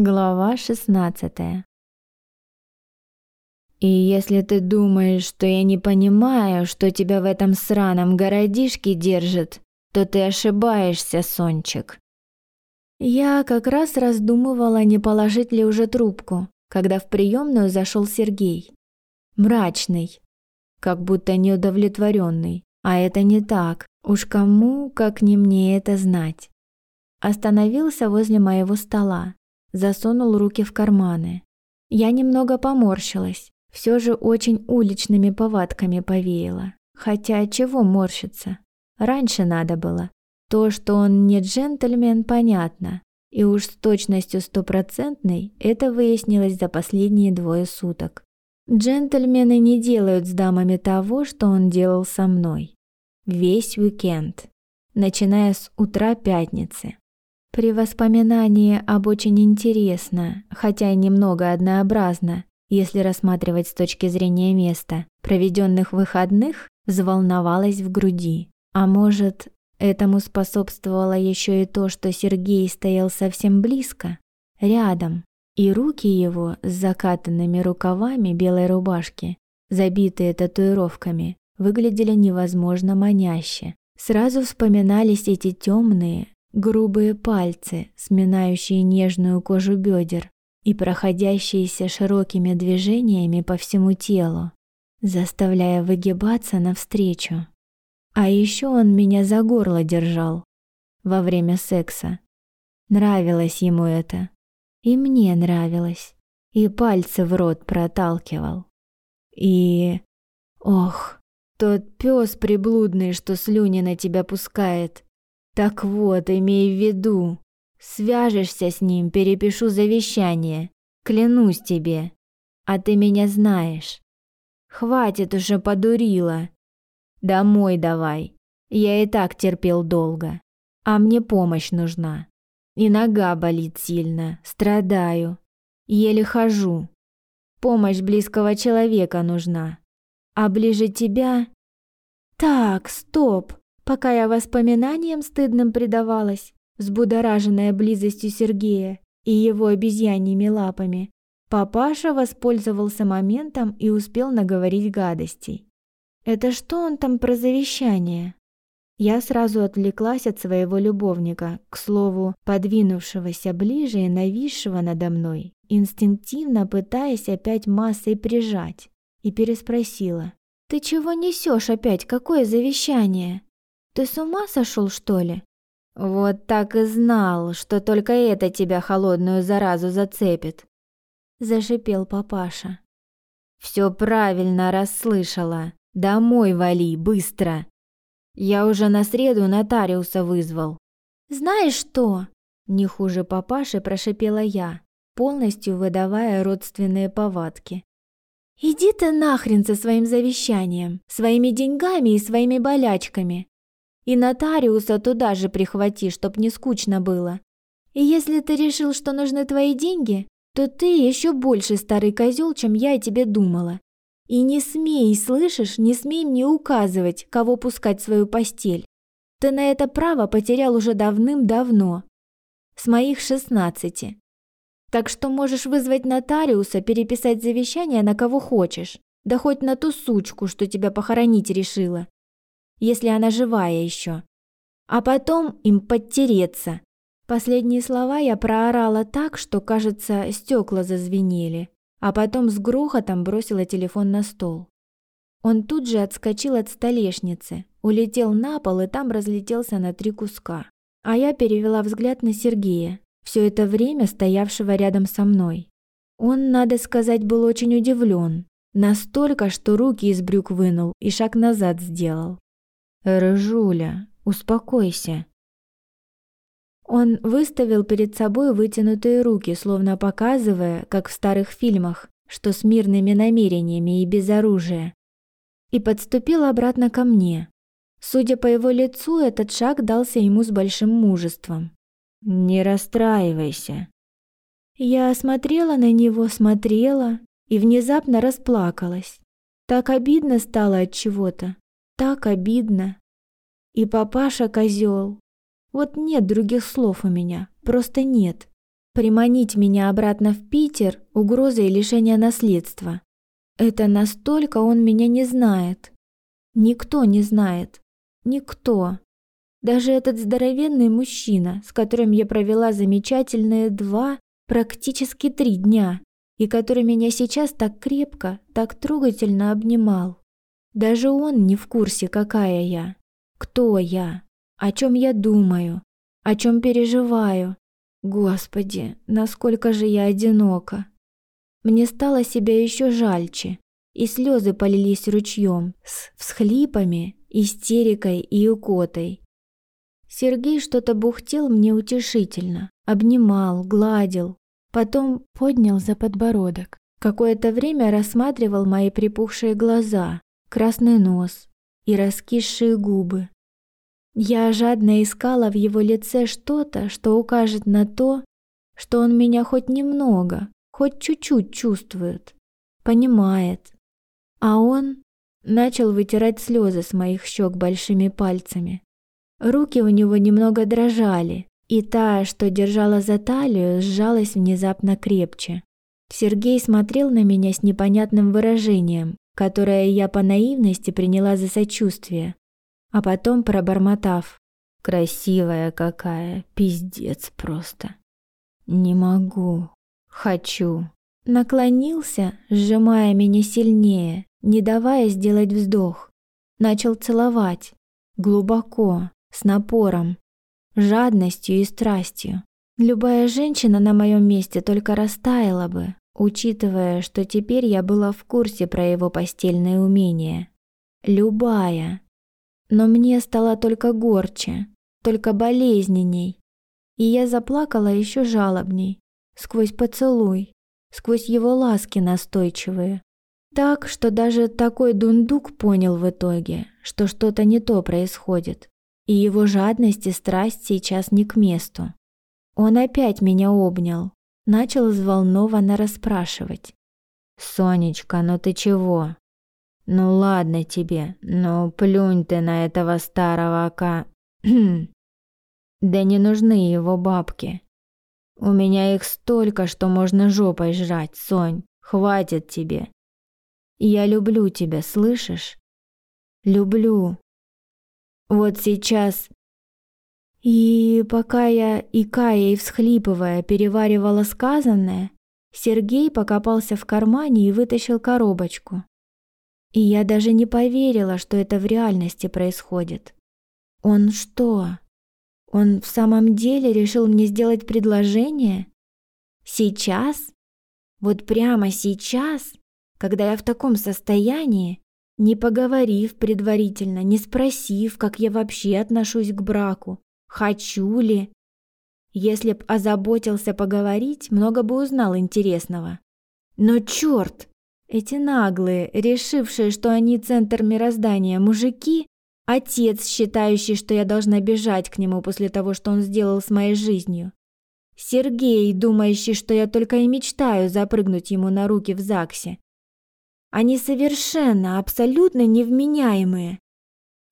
Глава 16 И если ты думаешь, что я не понимаю, что тебя в этом сраном городишке держит, то ты ошибаешься, Сончик. Я как раз раздумывала, не положить ли уже трубку, когда в приемную зашел Сергей. Мрачный, как будто неудовлетворенный. А это не так. Уж кому, как не мне это знать. Остановился возле моего стола, засунул руки в карманы. Я немного поморщилась, все же очень уличными повадками повеяло. Хотя чего морщиться? Раньше надо было. То, что он не джентльмен, понятно. И уж с точностью стопроцентной это выяснилось за последние двое суток. Джентльмены не делают с дамами того, что он делал со мной. Весь уикенд, начиная с утра пятницы. При воспоминании об очень интересно, хотя и немного однообразно, если рассматривать с точки зрения места, проведенных выходных, взволновалась в груди. А может, этому способствовало еще и то, что Сергей стоял совсем близко, рядом, и руки его с закатанными рукавами белой рубашки, забитые татуировками, выглядели невозможно маняще. Сразу вспоминались эти темные, грубые пальцы, сминающие нежную кожу бедер и проходящиеся широкими движениями по всему телу, заставляя выгибаться навстречу. А еще он меня за горло держал во время секса. Нравилось ему это. И мне нравилось. И пальцы в рот проталкивал. И... Ох, тот пес приблудный, что слюни на тебя пускает. Так вот, имей в виду. Свяжешься с ним, перепишу завещание. Клянусь тебе. А ты меня знаешь. Хватит уже подурила. Домой давай. Я и так терпел долго. А мне помощь нужна. И нога болит сильно, страдаю. Еле хожу. Помощь близкого человека нужна. А ближе тебя... Так, стоп. Пока я воспоминаниям стыдным предавалась, взбудораженная близостью Сергея и его обезьяньими лапами, папаша воспользовался моментом и успел наговорить гадостей. Это что он там про завещание? Я сразу отвлеклась от своего любовника, к слову, подвинувшегося ближе и нависшего надо мной, инстинктивно пытаясь опять массой прижать, и переспросила. «Ты чего несешь опять? Какое завещание? Ты с ума сошел, что ли?» «Вот так и знал, что только это тебя холодную заразу зацепит», – зашипел папаша. «Все правильно расслышала. Домой вали, быстро!» Я уже на среду нотариуса вызвал. Знаешь что? Не хуже папаши прошипела я, полностью выдавая родственные повадки. Иди ты нахрен со своим завещанием, своими деньгами и своими болячками. И нотариуса туда же прихвати, чтоб не скучно было. И если ты решил, что нужны твои деньги, то ты еще больше старый козел, чем я о тебе думала. И не смей, слышишь, не смей мне указывать, кого пускать в свою постель. Ты на это право потерял уже давным-давно, с моих шестнадцати. Так что можешь вызвать нотариуса, переписать завещание на кого хочешь, да хоть на ту сучку, что тебя похоронить решила, если она живая еще. А потом им подтереться. Последние слова я проорала так, что, кажется, стекла зазвенели а потом с грохотом бросила телефон на стол. Он тут же отскочил от столешницы, улетел на пол и там разлетелся на три куска. А я перевела взгляд на Сергея, все это время стоявшего рядом со мной. Он, надо сказать, был очень удивлен, настолько, что руки из брюк вынул и шаг назад сделал. «Рыжуля, успокойся», он выставил перед собой вытянутые руки, словно показывая, как в старых фильмах, что с мирными намерениями и без оружия. И подступил обратно ко мне. Судя по его лицу, этот шаг дался ему с большим мужеством. «Не расстраивайся». Я смотрела на него, смотрела и внезапно расплакалась. Так обидно стало от чего-то. Так обидно. И папаша козел, вот нет других слов у меня, просто нет. приманить меня обратно в Питер угрозой лишения наследства. Это настолько он меня не знает. Никто не знает. Никто. Даже этот здоровенный мужчина, с которым я провела замечательные два, практически три дня, и который меня сейчас так крепко, так трогательно обнимал. Даже он не в курсе, какая я, кто я, о чем я думаю, о чем переживаю. Господи, насколько же я одинока. Мне стало себя еще жальче, и слезы полились ручьем с всхлипами, истерикой и укотой. Сергей что-то бухтел мне утешительно, обнимал, гладил, потом поднял за подбородок. Какое-то время рассматривал мои припухшие глаза, красный нос и раскисшие губы. Я жадно искала в его лице что-то, что укажет на то, что он меня хоть немного, хоть чуть-чуть чувствует, понимает. А он начал вытирать слезы с моих щек большими пальцами. Руки у него немного дрожали, и та, что держала за талию, сжалась внезапно крепче. Сергей смотрел на меня с непонятным выражением, которое я по наивности приняла за сочувствие, а потом пробормотав. «Красивая какая, пиздец просто. Не могу, хочу». Наклонился, сжимая меня сильнее, не давая сделать вздох. Начал целовать, глубоко, с напором, жадностью и страстью. Любая женщина на моем месте только растаяла бы, учитывая, что теперь я была в курсе про его постельные умения. Любая. Но мне стало только горче, только болезненней. И я заплакала еще жалобней, сквозь поцелуй, сквозь его ласки настойчивые. Так, что даже такой дундук понял в итоге, что что-то не то происходит и его жадность и страсть сейчас не к месту. Он опять меня обнял, начал взволнованно расспрашивать. «Сонечка, ну ты чего? Ну ладно тебе, ну плюнь ты на этого старого ока...» «Да не нужны его бабки. У меня их столько, что можно жопой жрать, Сонь, хватит тебе. Я люблю тебя, слышишь? Люблю, вот сейчас. И пока я, икая и всхлипывая, переваривала сказанное, Сергей покопался в кармане и вытащил коробочку. И я даже не поверила, что это в реальности происходит. Он что? Он в самом деле решил мне сделать предложение? Сейчас? Вот прямо сейчас, когда я в таком состоянии, не поговорив предварительно, не спросив, как я вообще отношусь к браку, хочу ли. Если б озаботился поговорить, много бы узнал интересного. Но черт! Эти наглые, решившие, что они центр мироздания мужики, отец, считающий, что я должна бежать к нему после того, что он сделал с моей жизнью, Сергей, думающий, что я только и мечтаю запрыгнуть ему на руки в ЗАГСе, они совершенно, абсолютно невменяемые.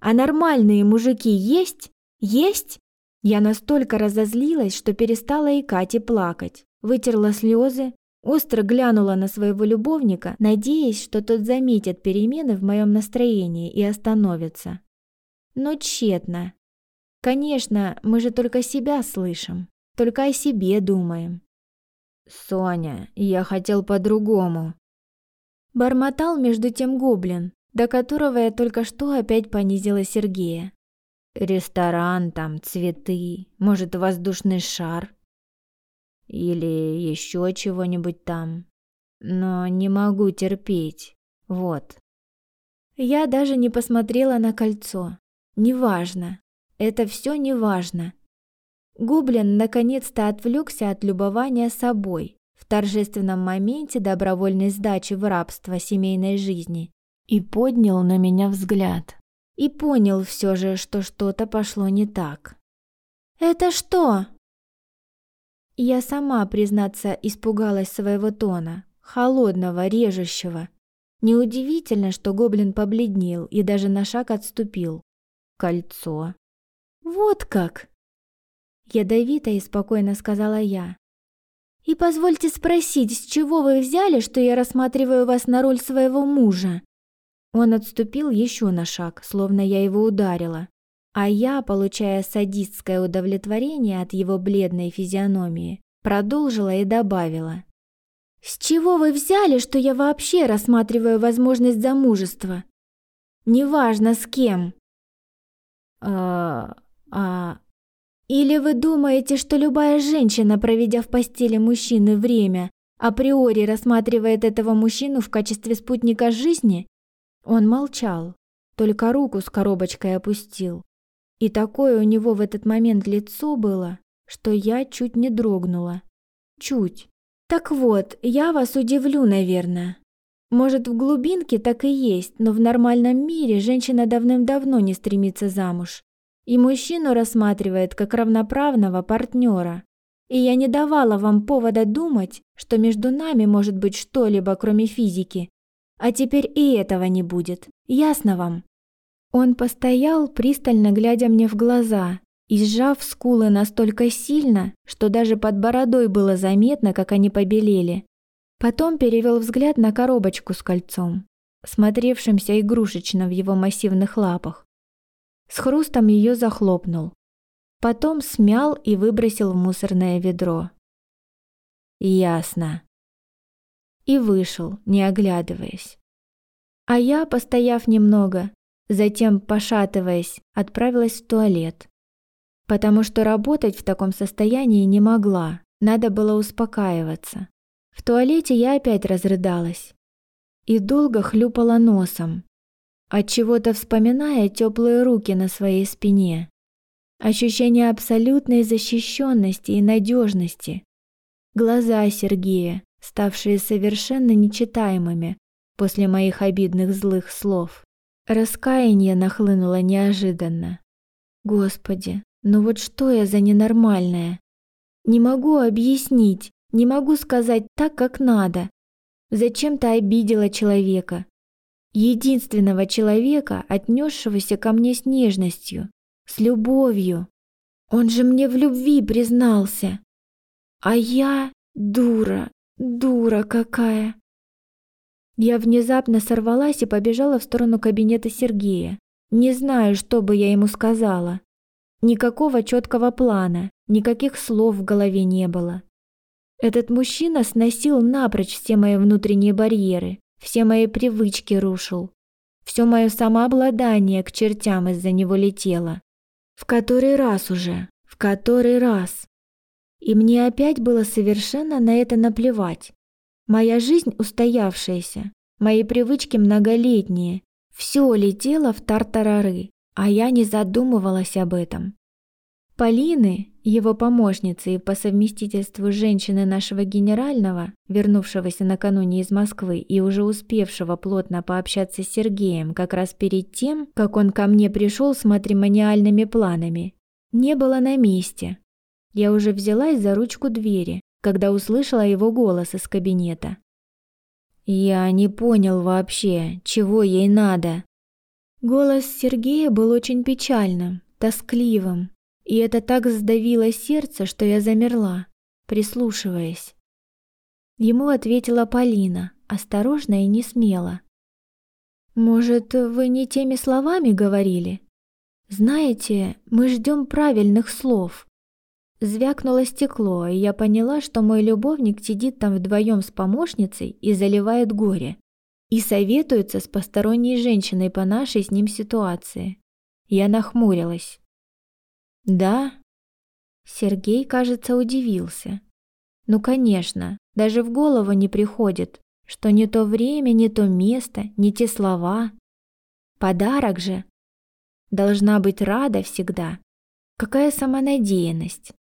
А нормальные мужики есть? Есть? Я настолько разозлилась, что перестала икать и плакать. Вытерла слезы, остро глянула на своего любовника, надеясь, что тот заметит перемены в моем настроении и остановится. Но тщетно. Конечно, мы же только себя слышим, только о себе думаем. «Соня, я хотел по-другому», Бормотал между тем гоблин, до которого я только что опять понизила Сергея. Ресторан там, цветы, может, воздушный шар? Или еще чего-нибудь там. Но не могу терпеть. Вот. Я даже не посмотрела на кольцо. Неважно. Это все неважно. Гоблин наконец-то отвлекся от любования собой в торжественном моменте добровольной сдачи в рабство семейной жизни и поднял на меня взгляд. И понял все же, что что-то пошло не так. «Это что?» Я сама, признаться, испугалась своего тона, холодного, режущего. Неудивительно, что гоблин побледнел и даже на шаг отступил. Кольцо. «Вот как!» Ядовито и спокойно сказала я, И позвольте спросить, с чего вы взяли, что я рассматриваю вас на роль своего мужа? Он отступил еще на шаг, словно я его ударила. А я, получая садистское удовлетворение от его бледной физиономии, продолжила и добавила. «С чего вы взяли, что я вообще рассматриваю возможность замужества? Неважно с кем». «А... а... Или вы думаете, что любая женщина, проведя в постели мужчины время, априори рассматривает этого мужчину в качестве спутника жизни?» Он молчал, только руку с коробочкой опустил. И такое у него в этот момент лицо было, что я чуть не дрогнула. Чуть. Так вот, я вас удивлю, наверное. Может, в глубинке так и есть, но в нормальном мире женщина давным-давно не стремится замуж. И мужчину рассматривает как равноправного партнера. И я не давала вам повода думать, что между нами может быть что-либо, кроме физики. А теперь и этого не будет. Ясно вам? Он постоял, пристально глядя мне в глаза, и сжав скулы настолько сильно, что даже под бородой было заметно, как они побелели. Потом перевел взгляд на коробочку с кольцом, смотревшимся игрушечно в его массивных лапах. С хрустом ее захлопнул. Потом смял и выбросил в мусорное ведро. Ясно. И вышел, не оглядываясь. А я, постояв немного, затем, пошатываясь, отправилась в туалет потому что работать в таком состоянии не могла, надо было успокаиваться. В туалете я опять разрыдалась и долго хлюпала носом, от чего-то вспоминая теплые руки на своей спине. Ощущение абсолютной защищенности и надежности. Глаза Сергея, ставшие совершенно нечитаемыми после моих обидных злых слов. Раскаяние нахлынуло неожиданно. Господи, но вот что я за ненормальная? Не могу объяснить, не могу сказать так, как надо. Зачем-то обидела человека. Единственного человека, отнесшегося ко мне с нежностью, с любовью. Он же мне в любви признался. А я дура, дура какая. Я внезапно сорвалась и побежала в сторону кабинета Сергея. Не знаю, что бы я ему сказала. Никакого четкого плана, никаких слов в голове не было. Этот мужчина сносил напрочь все мои внутренние барьеры, все мои привычки рушил. Все мое самообладание к чертям из-за него летело. В который раз уже, в который раз. И мне опять было совершенно на это наплевать. Моя жизнь устоявшаяся, мои привычки многолетние, все летело в тартарары а я не задумывалась об этом. Полины, его помощницы и по совместительству женщины нашего генерального, вернувшегося накануне из Москвы и уже успевшего плотно пообщаться с Сергеем как раз перед тем, как он ко мне пришел с матримониальными планами, не было на месте. Я уже взялась за ручку двери, когда услышала его голос из кабинета. «Я не понял вообще, чего ей надо», Голос Сергея был очень печальным, тоскливым, и это так сдавило сердце, что я замерла, прислушиваясь. Ему ответила Полина, осторожно и не смело. «Может, вы не теми словами говорили? Знаете, мы ждем правильных слов». Звякнуло стекло, и я поняла, что мой любовник сидит там вдвоем с помощницей и заливает горе и советуется с посторонней женщиной по нашей с ним ситуации. Я нахмурилась. «Да?» Сергей, кажется, удивился. «Ну, конечно, даже в голову не приходит, что не то время, не то место, не те слова. Подарок же. Должна быть рада всегда. Какая самонадеянность!»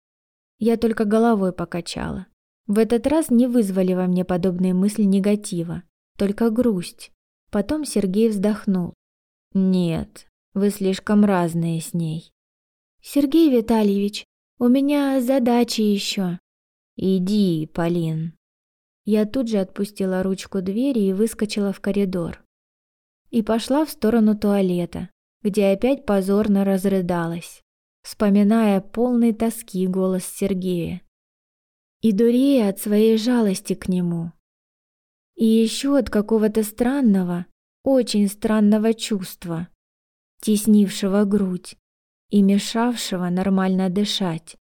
Я только головой покачала. В этот раз не вызвали во мне подобные мысли негатива только грусть. Потом Сергей вздохнул. «Нет, вы слишком разные с ней». «Сергей Витальевич, у меня задачи еще». «Иди, Полин». Я тут же отпустила ручку двери и выскочила в коридор. И пошла в сторону туалета, где опять позорно разрыдалась, вспоминая полный тоски голос Сергея. и дурея от своей жалости к нему. И еще от какого-то странного, очень странного чувства, теснившего грудь и мешавшего нормально дышать.